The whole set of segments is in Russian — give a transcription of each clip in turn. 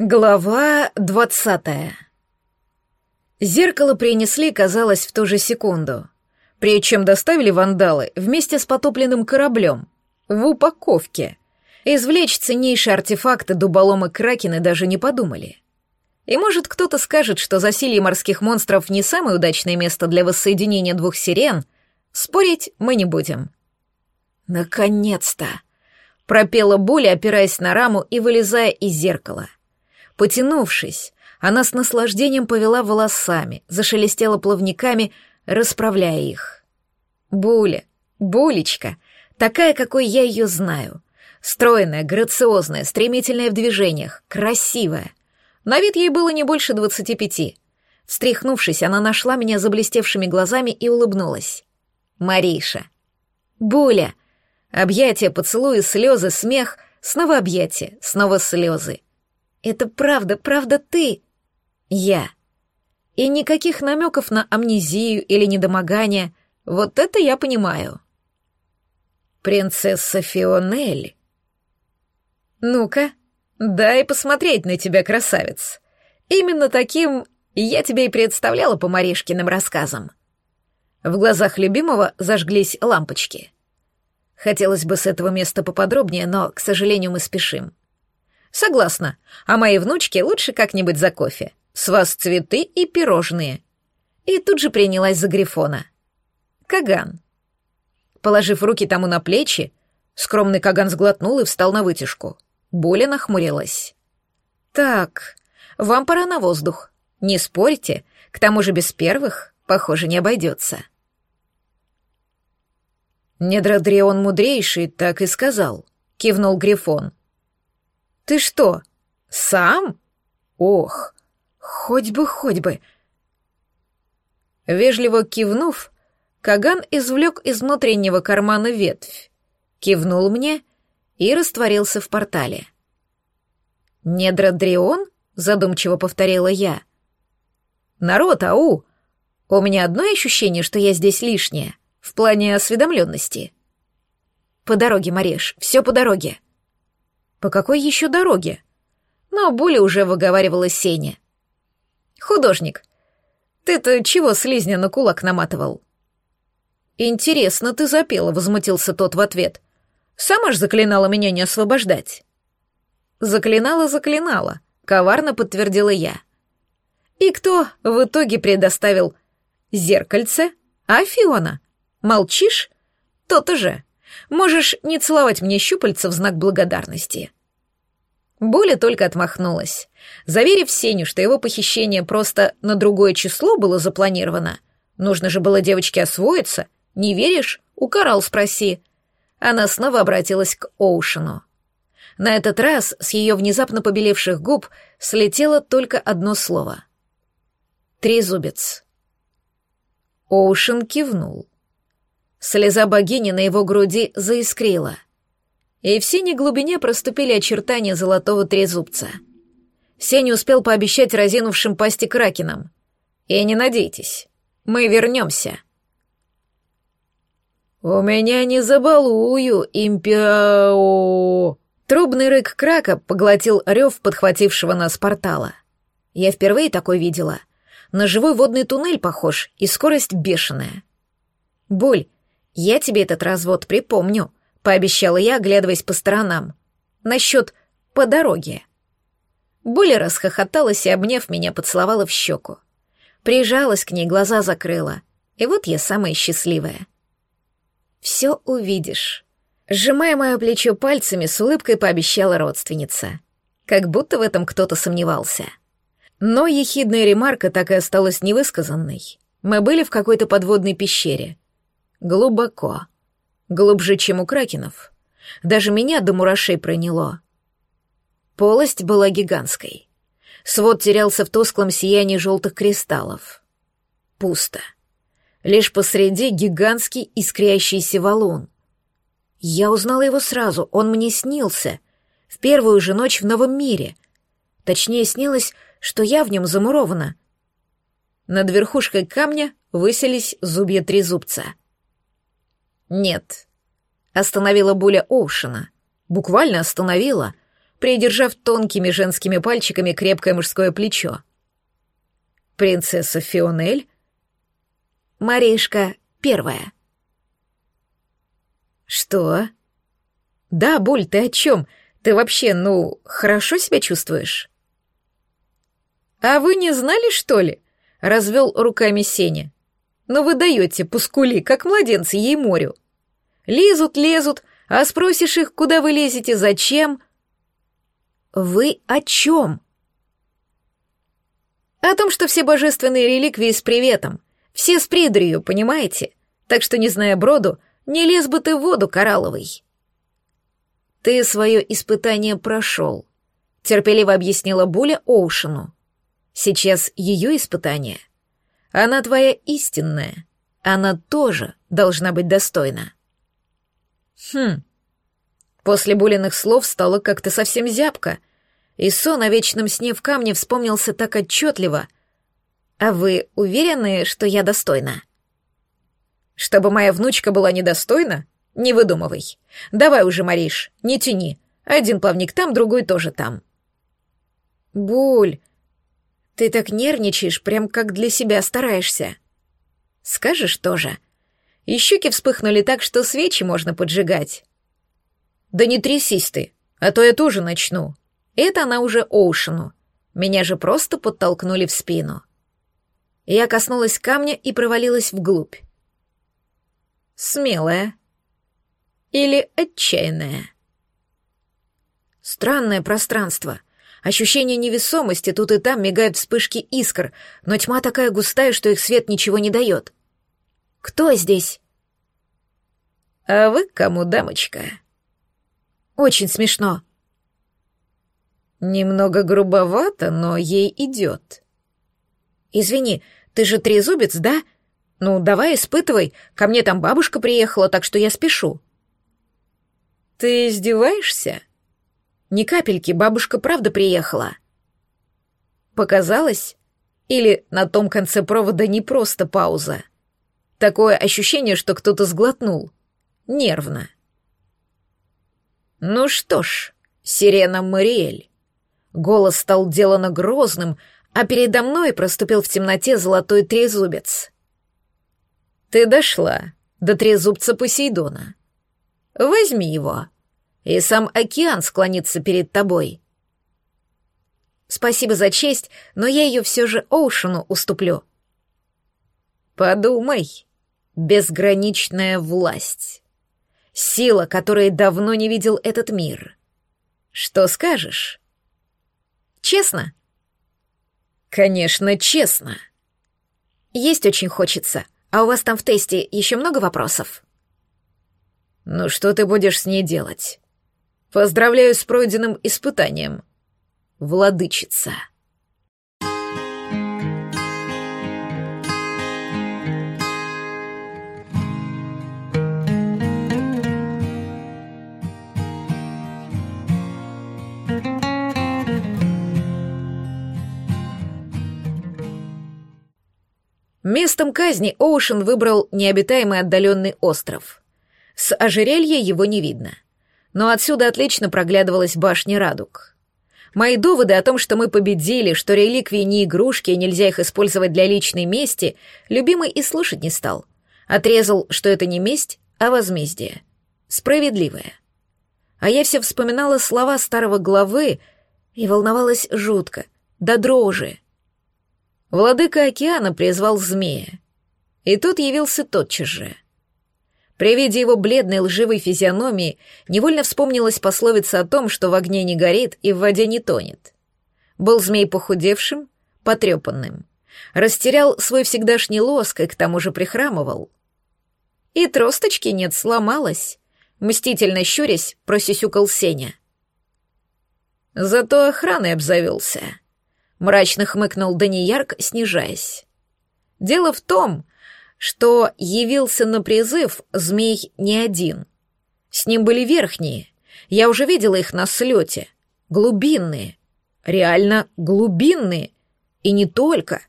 Глава двадцатая. Зеркало принесли, казалось, в ту же секунду. Причем доставили вандалы вместе с потопленным кораблем. В упаковке. Извлечь ценнейшие артефакты дуболомы Кракены даже не подумали. И может кто-то скажет, что засилье морских монстров не самое удачное место для воссоединения двух сирен, спорить мы не будем. Наконец-то! Пропела Буля, опираясь на раму и вылезая из зеркала. Потянувшись, она с наслаждением повела волосами, зашелестела плавниками, расправляя их. Буля, Булечка, такая, какой я ее знаю. Стройная, грациозная, стремительная в движениях, красивая. На вид ей было не больше двадцати пяти. Встряхнувшись, она нашла меня заблестевшими глазами и улыбнулась. «Мариша». «Буля». Объятия, поцелуи, слезы, смех, снова объятия, снова слезы. Это правда, правда ты. Я. И никаких намеков на амнезию или недомогание. Вот это я понимаю. Принцесса Фионель. Ну-ка, дай посмотреть на тебя, красавец. Именно таким я тебя и представляла по Маришкиным рассказам. В глазах любимого зажглись лампочки. Хотелось бы с этого места поподробнее, но, к сожалению, мы спешим. Согласна. А моей внучке лучше как-нибудь за кофе. С вас цветы и пирожные. И тут же принялась за Грифона. Каган. Положив руки тому на плечи, скромный Каган сглотнул и встал на вытяжку. Боля нахмурилась. Так, вам пора на воздух. Не спорьте, к тому же без первых, похоже, не обойдется. Недрадрион мудрейший так и сказал, кивнул Грифон. «Ты что, сам? Ох, хоть бы, хоть бы!» Вежливо кивнув, Каган извлек из внутреннего кармана ветвь, кивнул мне и растворился в портале. «Недрадрион?» — задумчиво повторила я. «Народ, ау! У меня одно ощущение, что я здесь лишняя, в плане осведомленности». «По дороге, Мареш, все по дороге», по какой еще дороге? Но Буля уже выговаривала Сеня. Художник, ты-то чего слизня на кулак наматывал? Интересно ты запела, возмутился тот в ответ. Сама ж заклинала меня не освобождать. Заклинала, заклинала, коварно подтвердила я. И кто в итоге предоставил зеркальце? А Фиона? Молчишь? То-то. Можешь не целовать мне щупальца в знак благодарности». Боля только отмахнулась. Заверив Сеню, что его похищение просто на другое число было запланировано, нужно же было девочке освоиться, не веришь? У Карал спроси. Она снова обратилась к Оушену. На этот раз с ее внезапно побелевших губ слетело только одно слово. «Трезубец». Оушен кивнул. Слеза богини на его груди заискрила. И в синей глубине проступили очертания золотого трезубца. Сеня успел пообещать разинувшим пасти кракенам. И не надейтесь, мы вернемся. «У меня не забалую, импиао!» Трубный рык крака поглотил рев подхватившего нас портала. Я впервые такой видела. На живой водный туннель похож, и скорость бешеная. Боль «Я тебе этот развод припомню», — пообещала я, оглядываясь по сторонам. «Насчет по дороге». Буля расхохоталась и, обняв меня, поцеловала в щеку. Прижалась к ней, глаза закрыла. И вот я самая счастливая. «Все увидишь». Сжимая мое плечо пальцами, с улыбкой пообещала родственница. Как будто в этом кто-то сомневался. Но ехидная ремарка так и осталась невысказанной. Мы были в какой-то подводной пещере — Глубоко. Глубже, чем у кракенов. Даже меня до мурашей проняло. Полость была гигантской. Свод терялся в тусклом сиянии желтых кристаллов. Пусто. Лишь посреди гигантский искрящийся валун. Я узнала его сразу, он мне снился. В первую же ночь в новом мире. Точнее, снилось, что я в нем замурована. Над верхушкой камня выселись зубья трезубца — «Нет», — остановила Буля Оушена. Буквально остановила. придержав тонкими женскими пальчиками крепкое мужское плечо. «Принцесса Фионель?» «Маришка первая». «Что?» «Да, Буль, ты о чем? Ты вообще, ну, хорошо себя чувствуешь?» «А вы не знали, что ли?» — развел руками Сеня. «Ну вы даете пускули, как младенцы ей морю. Лезут, лезут, а спросишь их, куда вы лезете, зачем?» «Вы о чем?» «О том, что все божественные реликвии с приветом, все с придрью, понимаете? Так что, не зная броду, не лез бы ты в воду коралловый». «Ты свое испытание прошел», — терпеливо объяснила Буля Оушену. Сейчас ее испытание. Она твоя истинная. Она тоже должна быть достойна. Хм. После Булиных слов стало как-то совсем зябко, и сон о вечном сне в камне вспомнился так отчетливо. А вы уверены, что я достойна? Чтобы моя внучка была недостойна? Не выдумывай. Давай уже, Мариш, не тяни. Один плавник там, другой тоже там. Буль, ты так нервничаешь, прям как для себя стараешься. Скажешь тоже. И щеки вспыхнули так, что свечи можно поджигать. Да не трясись ты, а то я тоже начну. Это она уже Оушену. Меня же просто подтолкнули в спину. Я коснулась камня и провалилась вглубь. Смелая. Или отчаянная. Странное пространство — Ощущение невесомости тут и там мигают вспышки искр, но тьма такая густая, что их свет ничего не дает. «Кто здесь?» «А вы кому, дамочка?» «Очень смешно». «Немного грубовато, но ей идет». «Извини, ты же трезубец, да? Ну, давай испытывай, ко мне там бабушка приехала, так что я спешу». «Ты издеваешься?» Ни капельки, бабушка правда приехала. Показалось? Или на том конце провода не просто пауза? Такое ощущение, что кто-то сглотнул. Нервно. Ну что ж, сирена Мариэль. Голос стал делано грозным, а передо мной проступил в темноте золотой трезубец. Ты дошла до трезубца Посейдона. Возьми его и сам океан склонится перед тобой. Спасибо за честь, но я ее все же Оушену уступлю. Подумай. Безграничная власть. Сила, которой давно не видел этот мир. Что скажешь? Честно? Конечно, честно. Есть очень хочется. А у вас там в тесте еще много вопросов? Ну что ты будешь с ней делать? Поздравляю с пройденным испытанием. Владычица. Местом казни Оушен выбрал необитаемый отдаленный остров. С ожерелья его не видно — но отсюда отлично проглядывалась башня радуг. Мои доводы о том, что мы победили, что реликвии не игрушки и нельзя их использовать для личной мести, любимый и слушать не стал. Отрезал, что это не месть, а возмездие. Справедливое. А я все вспоминала слова старого главы и волновалась жутко, до дрожи. Владыка океана призвал змея. И тут явился тотчас же — при виде его бледной лживой физиономии невольно вспомнилась пословица о том, что в огне не горит и в воде не тонет. Был змей похудевшим, потрепанным. Растерял свой всегдашний лоск и к тому же прихрамывал. И тросточки нет, сломалась. Мстительно щурясь, просисюкал Сеня. Зато охраной обзавелся. Мрачно хмыкнул Даниярк, снижаясь. Дело в том, что явился на призыв змей не один. С ним были верхние. Я уже видела их на слете. Глубинные. Реально глубинные. И не только.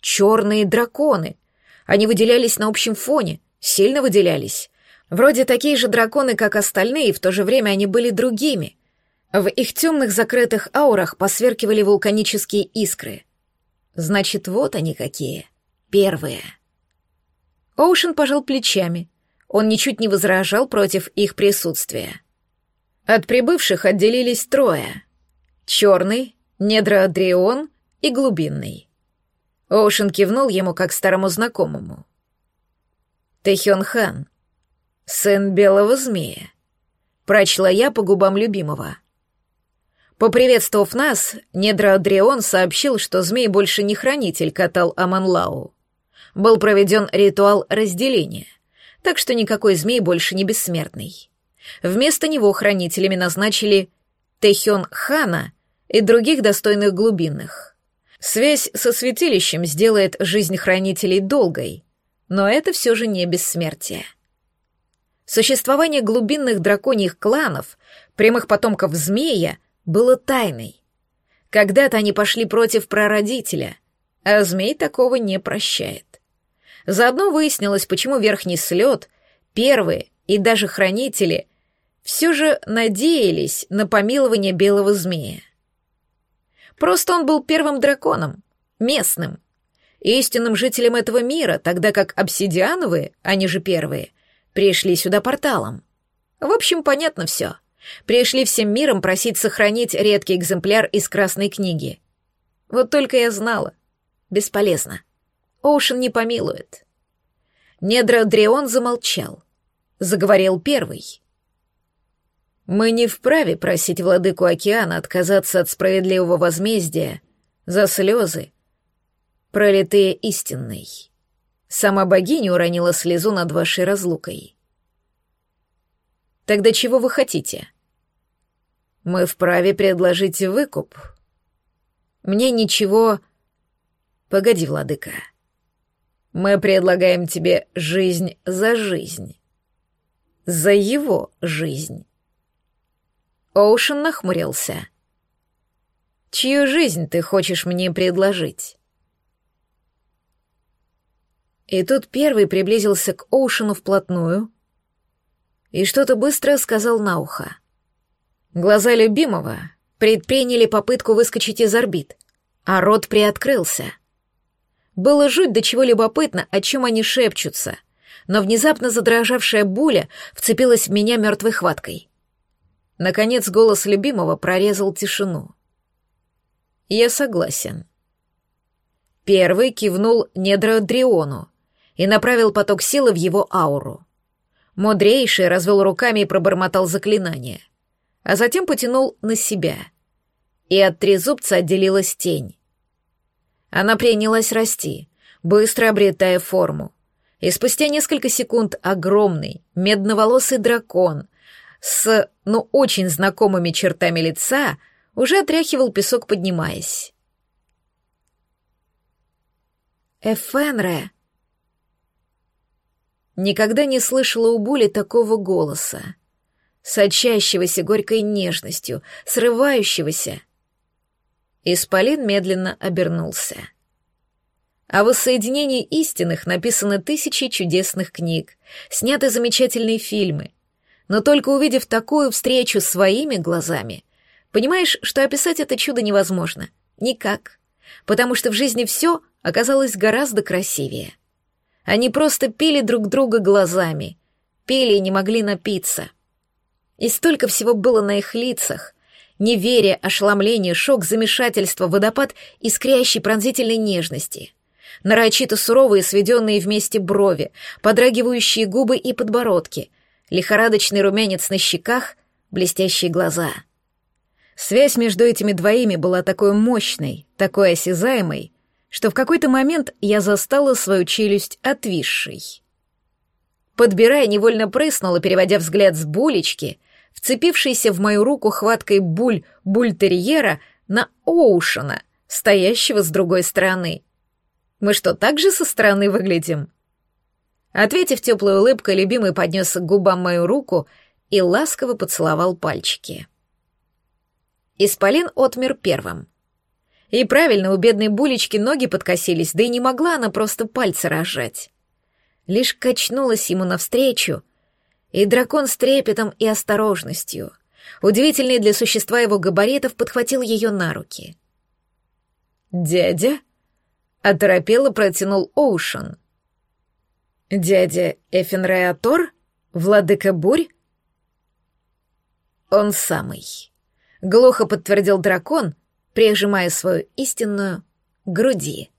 Черные драконы. Они выделялись на общем фоне. Сильно выделялись. Вроде такие же драконы, как остальные, и в то же время они были другими. В их темных закрытых аурах посверкивали вулканические искры. Значит, вот они какие. Первые. Оушен пожал плечами. Он ничуть не возражал против их присутствия. От прибывших отделились трое. Черный, недроадрион и глубинный. Оушен кивнул ему как старому знакомому. Тэхён Хан, сын белого змея. Прочла я по губам любимого. Поприветствовав нас, недроадрион сообщил, что змей больше не хранитель катал Аманлау. Был проведен ритуал разделения, так что никакой змей больше не бессмертный. Вместо него хранителями назначили Тэхён Хана и других достойных глубинных. Связь со святилищем сделает жизнь хранителей долгой, но это все же не бессмертие. Существование глубинных драконьих кланов, прямых потомков змея, было тайной. Когда-то они пошли против прародителя, а змей такого не прощает. Заодно выяснилось, почему верхний слет, первые и даже хранители все же надеялись на помилование белого змея. Просто он был первым драконом, местным, истинным жителем этого мира, тогда как обсидиановые, они же первые, пришли сюда порталом. В общем, понятно все. Пришли всем миром просить сохранить редкий экземпляр из Красной книги. Вот только я знала. Бесполезно. Оушен не помилует. Недра Дрион замолчал. Заговорил первый. Мы не вправе просить владыку океана отказаться от справедливого возмездия за слезы, пролитые истинной. Сама богиня уронила слезу над вашей разлукой. Тогда чего вы хотите? Мы вправе предложить выкуп. Мне ничего... Погоди, владыка. Мы предлагаем тебе жизнь за жизнь. За его жизнь. Оушен нахмурился. «Чью жизнь ты хочешь мне предложить?» И тут первый приблизился к Оушену вплотную и что-то быстро сказал на ухо. Глаза любимого предприняли попытку выскочить из орбит, а рот приоткрылся. Было жуть до чего любопытно, о чем они шепчутся, но внезапно задрожавшая буля вцепилась в меня мертвой хваткой. Наконец голос любимого прорезал тишину. «Я согласен». Первый кивнул недродриону и направил поток силы в его ауру. Мудрейший развел руками и пробормотал заклинание, а затем потянул на себя. И от трезубца отделилась тень. Она принялась расти, быстро обретая форму. И спустя несколько секунд огромный, медноволосый дракон с, ну, очень знакомыми чертами лица, уже отряхивал песок, поднимаясь. «Эфенре!» Никогда не слышала у Були такого голоса, сочащегося горькой нежностью, срывающегося. Исполин медленно обернулся. О воссоединении истинных написано тысячи чудесных книг, сняты замечательные фильмы — но только увидев такую встречу своими глазами, понимаешь, что описать это чудо невозможно. Никак. Потому что в жизни все оказалось гораздо красивее. Они просто пили друг друга глазами, пили и не могли напиться. И столько всего было на их лицах. Неверие, ошеломление, шок, замешательство, водопад искрящей пронзительной нежности. Нарочито суровые, сведенные вместе брови, подрагивающие губы и подбородки — лихорадочный румянец на щеках, блестящие глаза. Связь между этими двоими была такой мощной, такой осязаемой, что в какой-то момент я застала свою челюсть отвисшей. Подбирая, невольно прыснула, переводя взгляд с булечки, вцепившейся в мою руку хваткой буль бультерьера на Оушена, стоящего с другой стороны. Мы что, так же со стороны выглядим? Ответив теплой улыбкой, любимый поднес к губам мою руку и ласково поцеловал пальчики. Исполин отмер первым. И правильно, у бедной булечки ноги подкосились, да и не могла она просто пальцы разжать. Лишь качнулась ему навстречу, и дракон с трепетом и осторожностью, Удивительный для существа его габаритов подхватил ее на руки. «Дядя?» — оторопело протянул Оушен. «Дядя Эфенреатор? Владыка бурь?» «Он самый», — глухо подтвердил дракон, прижимая свою истинную груди.